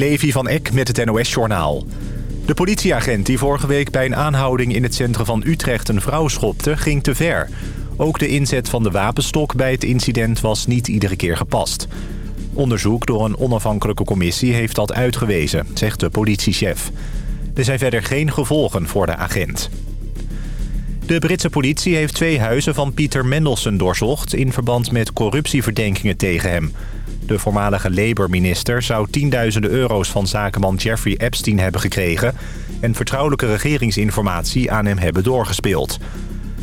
Levi van Eck met het NOS-journaal. De politieagent die vorige week bij een aanhouding in het centrum van Utrecht een vrouw schopte, ging te ver. Ook de inzet van de wapenstok bij het incident was niet iedere keer gepast. Onderzoek door een onafhankelijke commissie heeft dat uitgewezen, zegt de politiechef. Er zijn verder geen gevolgen voor de agent. De Britse politie heeft twee huizen van Pieter Mendelssohn doorzocht... in verband met corruptieverdenkingen tegen hem. De voormalige Labour-minister zou tienduizenden euro's van zakenman Jeffrey Epstein hebben gekregen... en vertrouwelijke regeringsinformatie aan hem hebben doorgespeeld.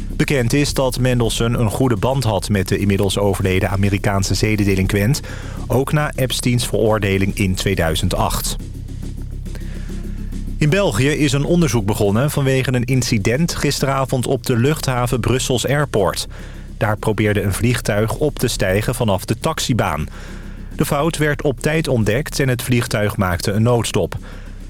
Bekend is dat Mendelssohn een goede band had met de inmiddels overleden Amerikaanse zedendelinquent... ook na Epsteins veroordeling in 2008. In België is een onderzoek begonnen vanwege een incident gisteravond op de luchthaven Brussels Airport. Daar probeerde een vliegtuig op te stijgen vanaf de taxibaan. De fout werd op tijd ontdekt en het vliegtuig maakte een noodstop.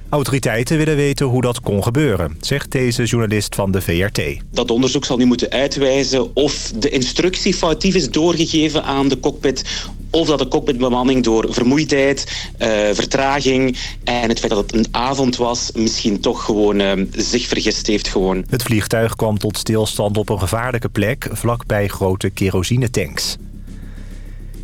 Autoriteiten willen weten hoe dat kon gebeuren, zegt deze journalist van de VRT. Dat onderzoek zal nu moeten uitwijzen of de instructie foutief is doorgegeven aan de cockpit of dat de cockpitbemanning door vermoeidheid, uh, vertraging en het feit dat het een avond was... misschien toch gewoon uh, zich vergist heeft. Gewoon. Het vliegtuig kwam tot stilstand op een gevaarlijke plek... vlakbij grote kerosinetanks.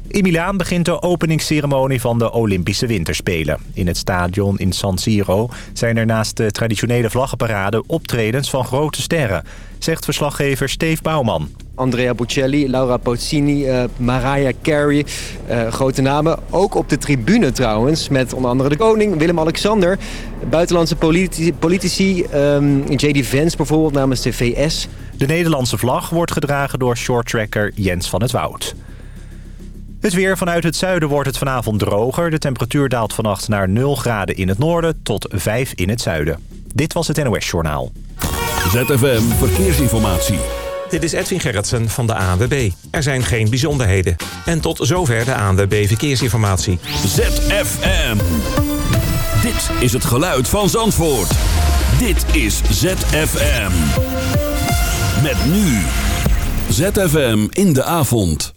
In Milaan begint de openingsceremonie van de Olympische Winterspelen. In het stadion in San Siro zijn er naast de traditionele vlaggenparade optredens van grote sterren, zegt verslaggever Steve Bouwman. Andrea Bocelli, Laura Pausini, uh, Mariah Carey, uh, grote namen. Ook op de tribune trouwens, met onder andere de koning, Willem-Alexander. Buitenlandse politici, politici um, J.D. Vance bijvoorbeeld namens de VS. De Nederlandse vlag wordt gedragen door shorttracker Jens van het Woud. Het weer vanuit het zuiden wordt het vanavond droger. De temperatuur daalt vannacht naar 0 graden in het noorden tot 5 in het zuiden. Dit was het NOS Journaal. ZFM Verkeersinformatie. Dit is Edwin Gerritsen van de ANWB. Er zijn geen bijzonderheden. En tot zover de ANWB Verkeersinformatie. ZFM. Dit is het geluid van Zandvoort. Dit is ZFM. Met nu. ZFM in de avond.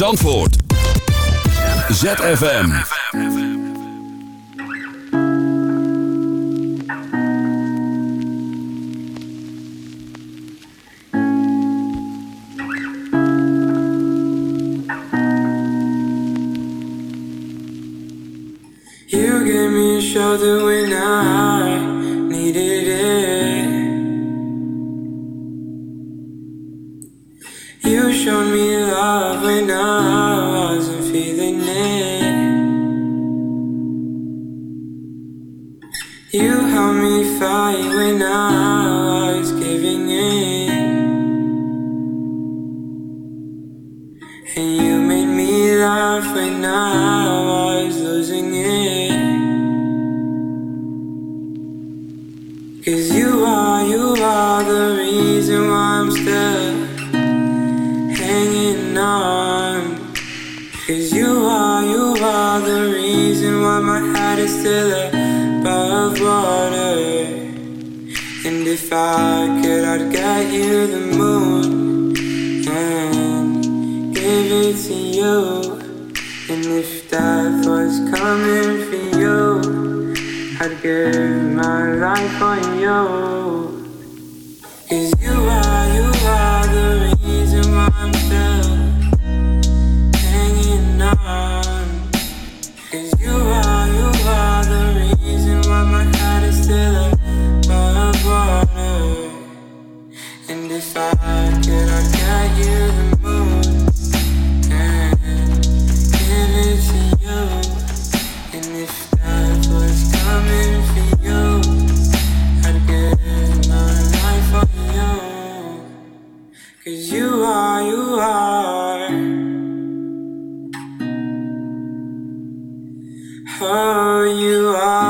Zandvoort. ZFM. You gave me a shoulder when I you are.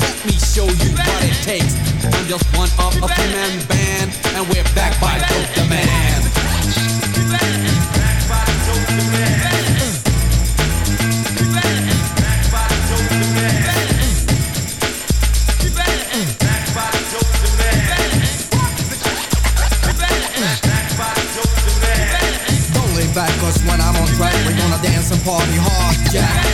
let me show you what it takes. I'm just one of a three-man band, and we're backed by Dope. Don't lay back, cause when I'm on track, we're gonna dance and party hard.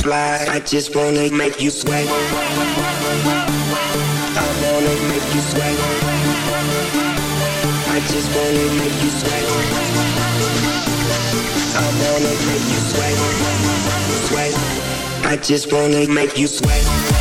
slide. I just wanna make you sweat. I wanna make you sweat. I just wanna make you sweat. I wanna make you sweat. Sweat. I just wanna make you sweat.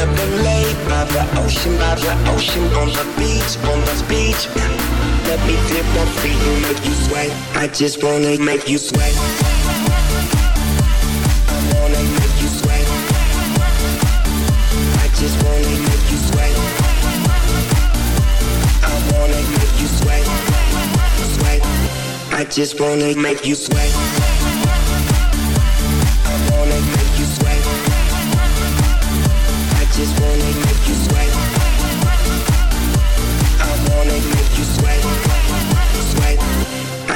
To another lake by the ocean, by the ocean, on the beach, on the beach. Let me dip my feet and make you sweat. I just wanna make you sweat. I wanna make you sweat. I just wanna make you sweat. I wanna make you sweat. Sweat. I just wanna make you sweat.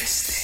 Bass.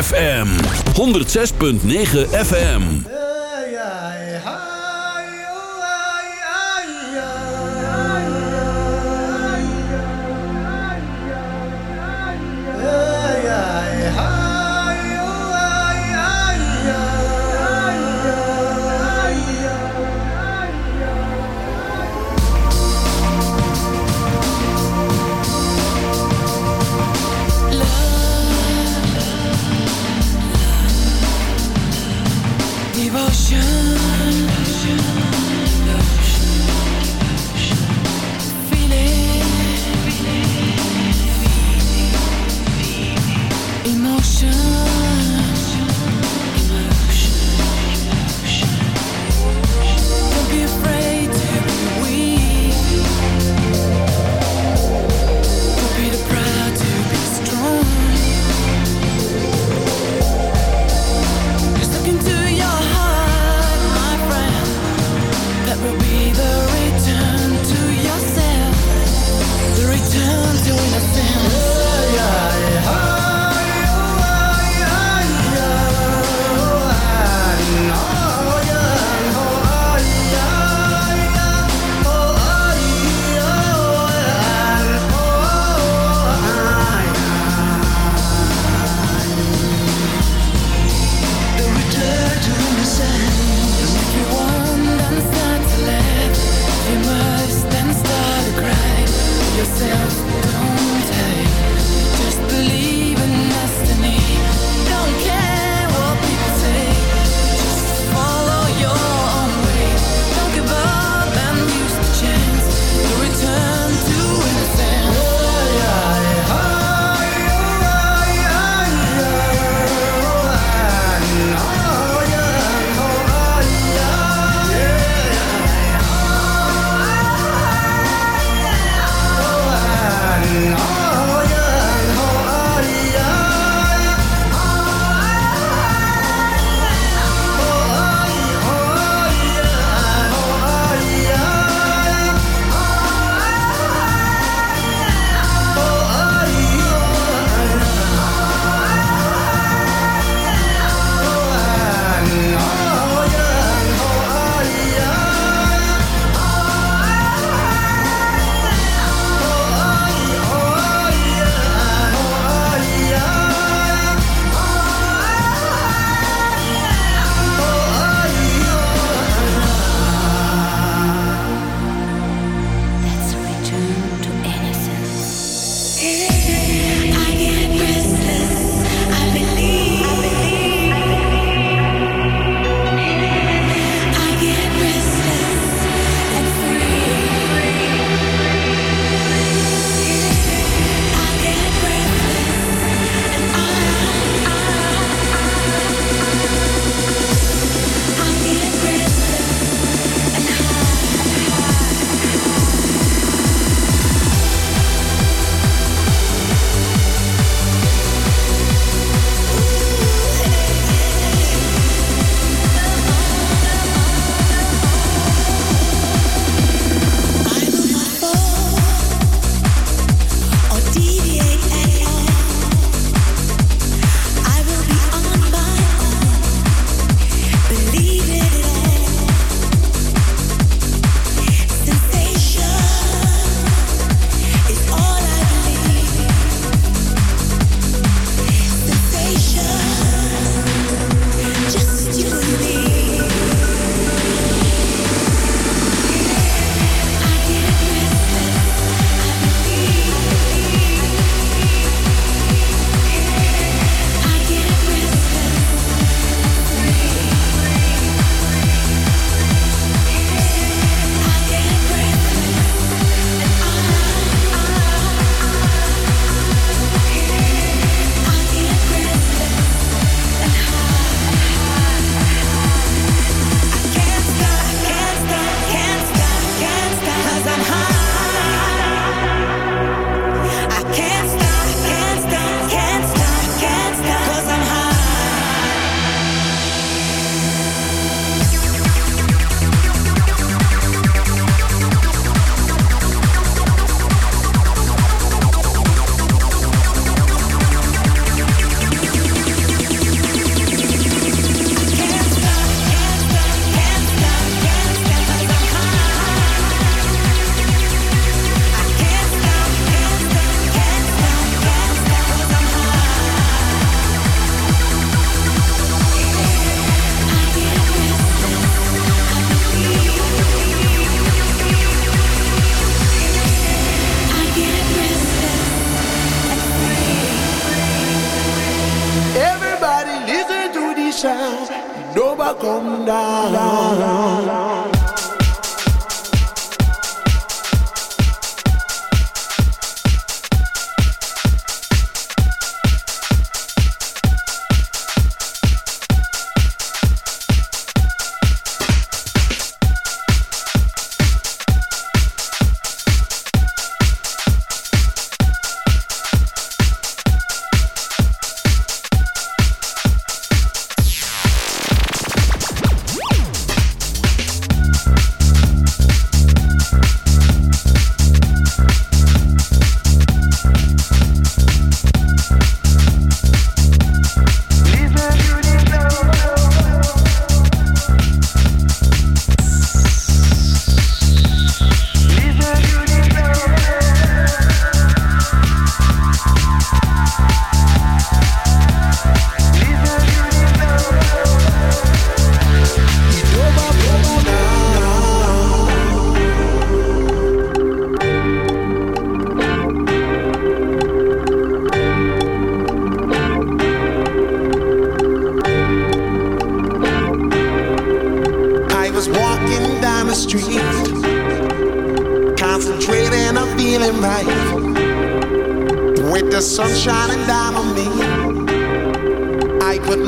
ZFM 106.9 FM.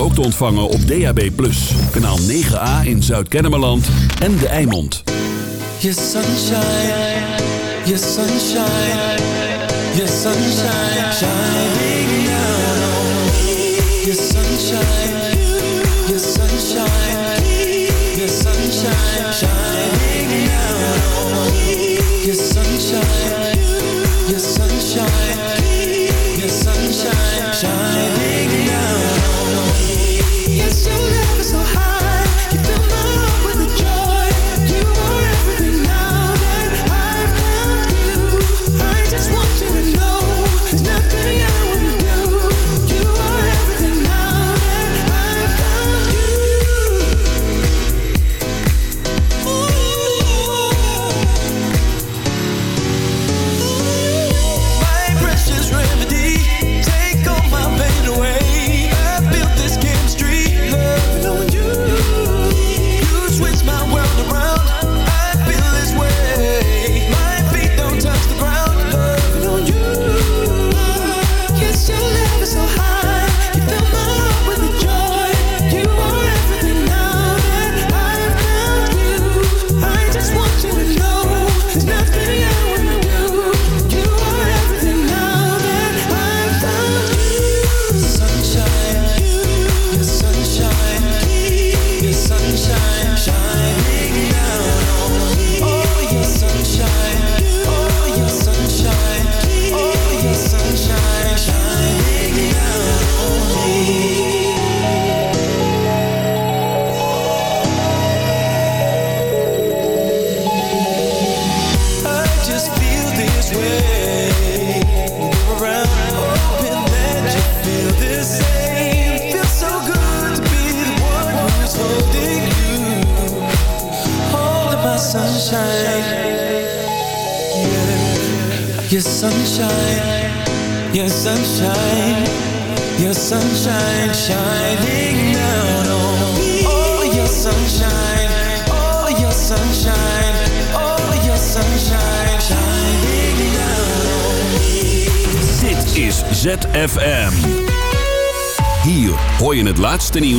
ook te ontvangen op DAB+. Kanaal 9A in Zuid-Kennemerland en De Eimond. Your sunshine, your sunshine, your sunshine, shining down on me. Your sunshine, your sunshine, your sunshine, shining